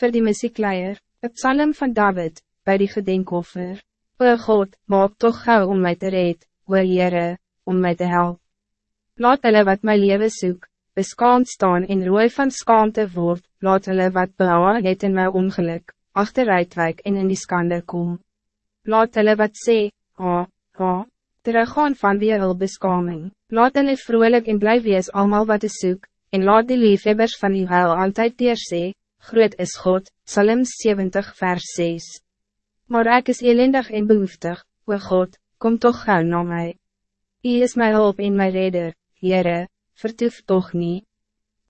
Voor die muziekleier, het psalm van David, bij die gedenkoffer. O God, maak toch gauw om mij te red, o Heere, om mij te helpen. Laat hulle wat my leven soek, beskaamd staan en rooi van skaamte word, laat hulle wat behouwe het in my ongeluk, achteruitwijk en in die skande kom. Laat hulle wat sê, ha, ha, teruggaan van wie hul beskaming. Laat hulle vrolijk en bly wees allemaal wat is soek, en laat die liefhebbers van die huil altyd teer sê, groot is God, Psalm 70 vers 6. Maar ik is elendig en behoeftig, o God, kom toch gauw naar mij. Hij is mijn hulp en mijn redder, Heere, vertoef toch niet.